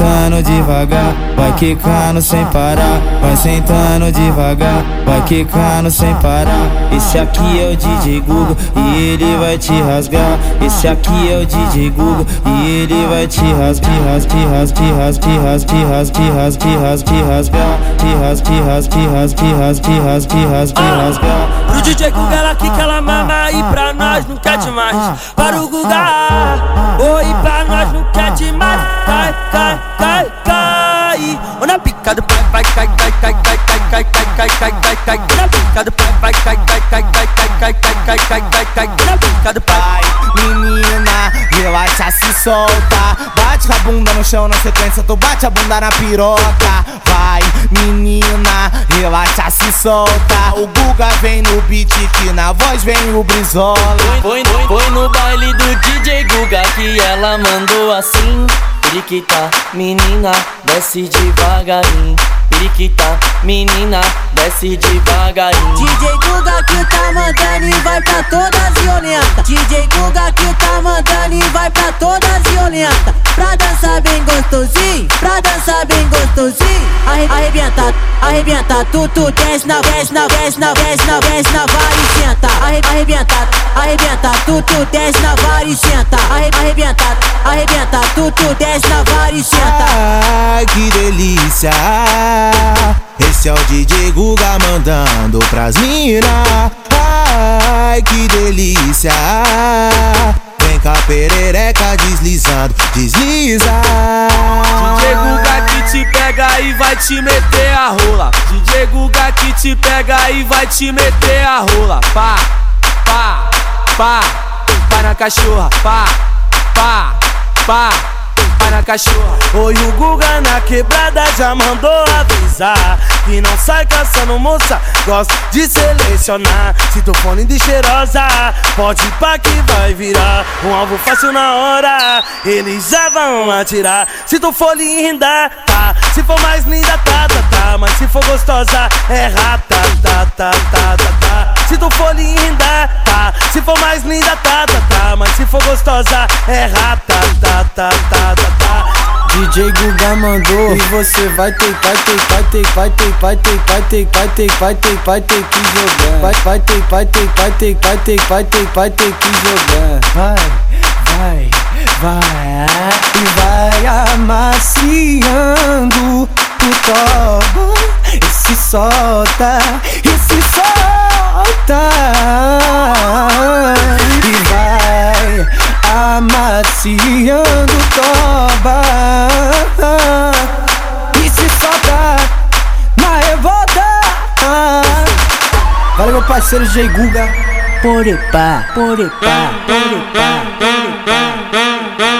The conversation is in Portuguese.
sentando devagar, vai quicando sem parar. Vai sentando devagar, vai quicando sem parar. Esse aqui é o DJ Google e ele vai te rasgar. Esse aqui é o DJ Google e ele vai te rasgar, te rasgar, te rasgar, te rasgar, te rasgar, te rasgar, te rasgar, te rasgar, te rasgar, te te te rasgar. Pro DJ Guga ela quica, ela mama e pra nós não quer demais. Para o Guga, oi, pra nós não quer demais. Cai, cai. Do pai, vai, cai, cai, cai, cai, cai, cai, cai, cai, cai, cai, cai. Do pai, vai, cai, cai, cai, cai, cai, cai, cai, cai, cai, cai, do pai. Menina, relaxa, se solta. Bate a bunda no chão na sequência, tu bate a bunda na piroca. Vai, menina, relaxa, se solta. O Guga vem no beat que na voz vem o Brizola. Foi, foi, foi no baile do DJ Guga que ela mandou assim. Periquita, menina, desce devagarinho. Periquita, menina, desce devagarinho. DJ Guga que tá mandando e vai pra todas violentas. DJ Guga que tá mandando e vai pra todas violentas. Pra dançar bem gostosinho, pra dançar bem gostosinho. Arre, arrebenta, arrebenta, tu, tu desce na, desce na, desce na, desce na, desce na senta. Arre, arrebenta, arrebenta, tu, tu desce na vara e senta. Arre, arrebenta, arrebenta, tu, tu desce na vara e senta. Ai, que delícia. Esse é o DJ Guga mandando pras mina. Ai, que delícia. Vem cá, perereca deslizando, desliza. DJ Guga que te pega e vai te meter a rola. DJ Guga que te pega e vai te meter a rola. Pá, pá, pá, pá na cachorra. Pá, pá, pá. pá Na cachorra. Oi, o Guga na quebrada já mandou avisar Que não sai caçando moça, gosta de selecionar Se tu for linda e cheirosa, pode pra que vai virar Um alvo fácil na hora, eles já vão atirar Se tu for linda, tá Se for mais linda, tá, tá, tá Mas se for gostosa, é rata, tá, tá, tá, tá, tá Se tu for linda, tá Se for mais linda, tá, tá, tá Mas se for gostosa, é rata, tá, tá, tá, tá, tá DJ Guga mandou e você vai ter, vai ter, vai ter, vai ter, vai ter, vai ter, vai ter, vai ter, vai ter que jogar. Vai, vai ter, vai ter, vai ter, vai ter, vai ter, vai ter que jogar. Vai, vai, vai e vai amaciando o toba e se solta, e se solta amaciando o toba e se solta na revolta. Valeu, meu parceiro J Guga. Porepá, porepá, porepá, porepá.